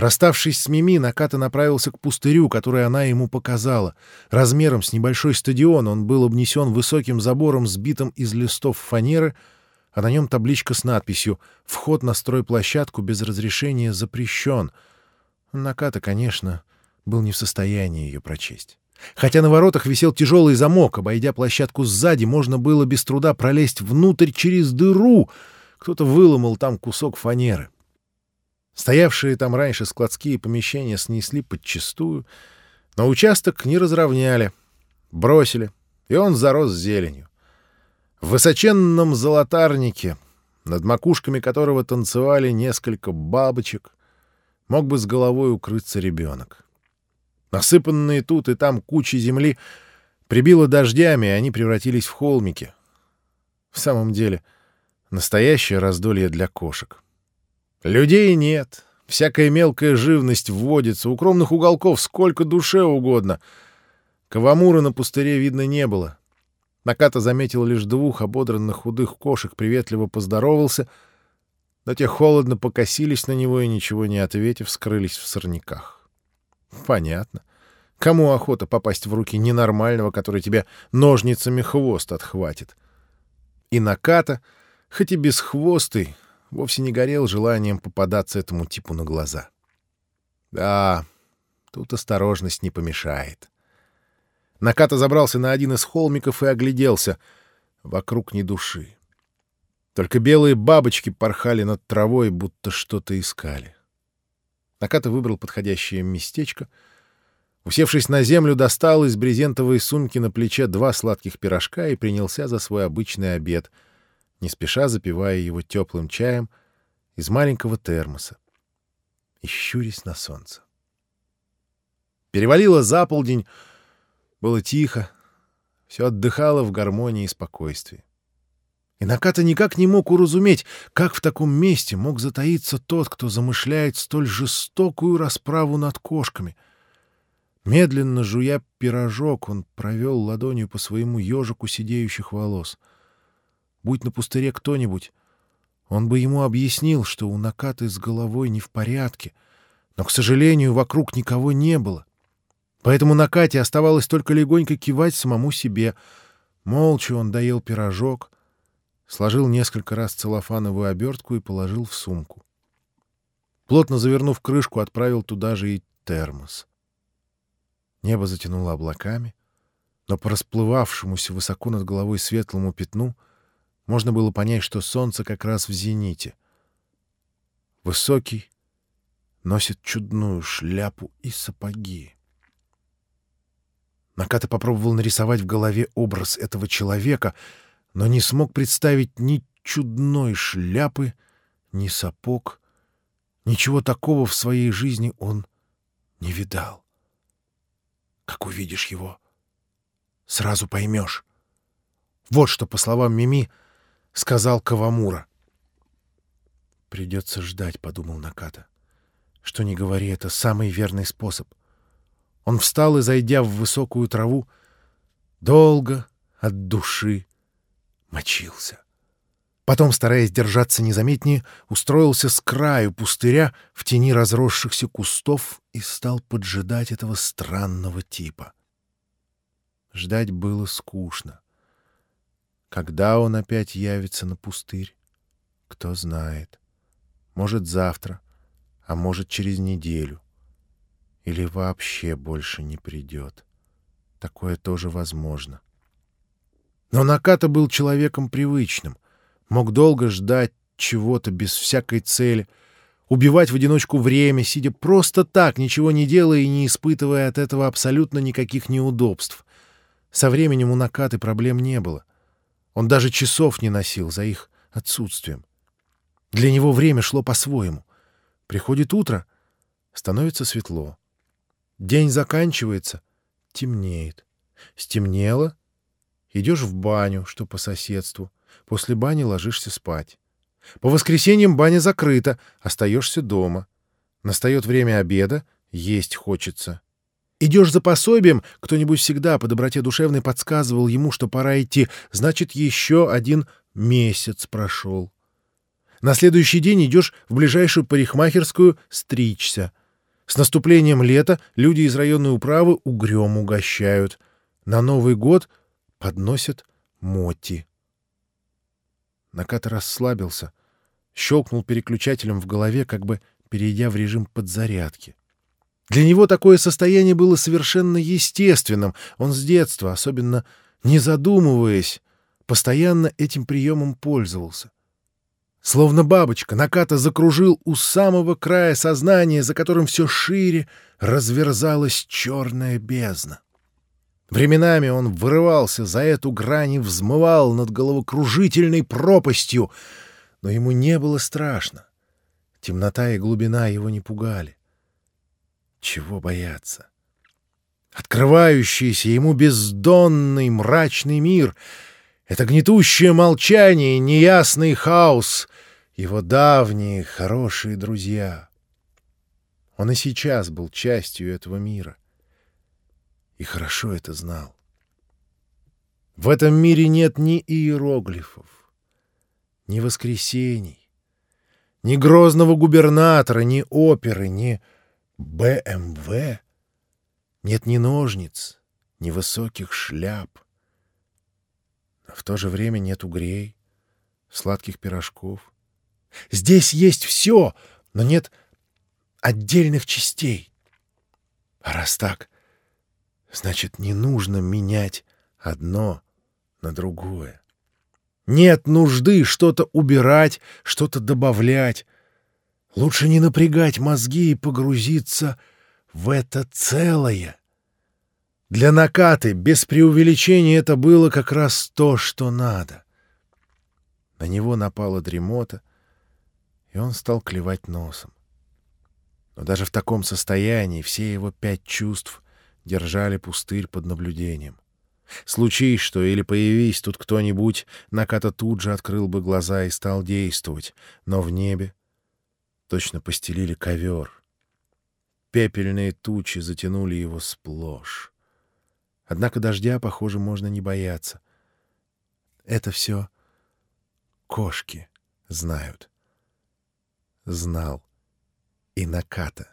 Расставшись с Мими, Наката направился к пустырю, который она ему показала. Размером с небольшой стадион он был обнесен высоким забором, сбитым из листов фанеры, а на нем табличка с надписью «Вход на стройплощадку без разрешения запрещен». Наката, конечно, был не в состоянии ее прочесть. Хотя на воротах висел тяжелый замок, обойдя площадку сзади, можно было без труда пролезть внутрь через дыру. Кто-то выломал там кусок фанеры. Стоявшие там раньше складские помещения снесли подчистую, но участок не разровняли, бросили, и он зарос зеленью. В высоченном золотарнике, над макушками которого танцевали несколько бабочек, мог бы с головой укрыться ребенок. Насыпанные тут и там кучи земли прибило дождями, и они превратились в холмики. В самом деле, настоящее раздолье для кошек. Людей нет, всякая мелкая живность вводится, укромных уголков сколько душе угодно. Кавамура на пустыре видно не было. Наката заметил лишь двух ободранных худых кошек, приветливо поздоровался, но те холодно покосились на него и, ничего не ответив, скрылись в сорняках. Понятно. Кому охота попасть в руки ненормального, который тебе ножницами хвост отхватит? И Наката, хоть и бесхвостый, вовсе не горел желанием попадаться этому типу на глаза. Да, тут осторожность не помешает. Наката забрался на один из холмиков и огляделся. Вокруг ни души. Только белые бабочки порхали над травой, будто что-то искали. Наката выбрал подходящее местечко. Усевшись на землю, достал из брезентовой сумки на плече два сладких пирожка и принялся за свой обычный обед, не спеша запивая его теплым чаем из маленького термоса и щурясь на солнце. Перевалило за полдень, было тихо, все отдыхало в гармонии и спокойствии. И Наката никак не мог уразуметь, как в таком месте мог затаиться тот, кто замышляет столь жестокую расправу над кошками. Медленно жуя пирожок, он провел ладонью по своему ежику сидеющих волос. Будь на пустыре кто-нибудь, он бы ему объяснил, что у Накаты с головой не в порядке, но, к сожалению, вокруг никого не было. Поэтому Накате оставалось только легонько кивать самому себе. Молча он доел пирожок — сложил несколько раз целлофановую обертку и положил в сумку. Плотно завернув крышку, отправил туда же и термос. Небо затянуло облаками, но по расплывавшемуся высоко над головой светлому пятну можно было понять, что солнце как раз в зените. Высокий, носит чудную шляпу и сапоги. Наката попробовал нарисовать в голове образ этого человека — но не смог представить ни чудной шляпы, ни сапог. Ничего такого в своей жизни он не видал. Как увидишь его, сразу поймешь. Вот что, по словам Мими, сказал Кавамура. «Придется ждать», — подумал Наката. «Что не говори, это самый верный способ». Он встал и, зайдя в высокую траву, долго от души мочился. Потом, стараясь держаться незаметнее, устроился с краю пустыря в тени разросшихся кустов и стал поджидать этого странного типа. Ждать было скучно. Когда он опять явится на пустырь, кто знает. Может, завтра, а может, через неделю. Или вообще больше не придет. Такое тоже возможно. — но Наката был человеком привычным, мог долго ждать чего-то без всякой цели, убивать в одиночку время, сидя просто так, ничего не делая и не испытывая от этого абсолютно никаких неудобств. Со временем у Накаты проблем не было. Он даже часов не носил за их отсутствием. Для него время шло по-своему. Приходит утро, становится светло. День заканчивается, темнеет. Стемнело, Идешь в баню, что по соседству. После бани ложишься спать. По воскресеньям баня закрыта, остаешься дома. Настает время обеда, есть хочется. Идешь за пособием, кто-нибудь всегда по доброте душевной подсказывал ему, что пора идти, значит, еще один месяц прошел. На следующий день идешь в ближайшую парикмахерскую стричься. С наступлением лета люди из районной управы угрём угощают. На Новый год подносят моти. Наката расслабился, щелкнул переключателем в голове, как бы перейдя в режим подзарядки. Для него такое состояние было совершенно естественным. Он с детства, особенно не задумываясь, постоянно этим приемом пользовался. Словно бабочка, Наката закружил у самого края сознания, за которым все шире разверзалась черная бездна. Временами он вырывался за эту грань и взмывал над головокружительной пропастью, но ему не было страшно. Темнота и глубина его не пугали. Чего бояться? Открывающийся ему бездонный мрачный мир — это гнетущее молчание, неясный хаос, его давние хорошие друзья. Он и сейчас был частью этого мира и хорошо это знал. В этом мире нет ни иероглифов, ни воскресений, ни грозного губернатора, ни оперы, ни БМВ. Нет ни ножниц, ни высоких шляп. Но в то же время нет угрей, сладких пирожков. Здесь есть все, но нет отдельных частей. А раз так, Значит, не нужно менять одно на другое. Нет нужды что-то убирать, что-то добавлять. Лучше не напрягать мозги и погрузиться в это целое. Для накаты, без преувеличения, это было как раз то, что надо. На него напала дремота, и он стал клевать носом. Но даже в таком состоянии все его пять чувств держали пустырь под наблюдением. Случись что или появись тут кто-нибудь, Наката тут же открыл бы глаза и стал действовать, но в небе точно постелили ковер. Пепельные тучи затянули его сплошь. Однако дождя, похоже, можно не бояться. Это все кошки знают. Знал и Наката.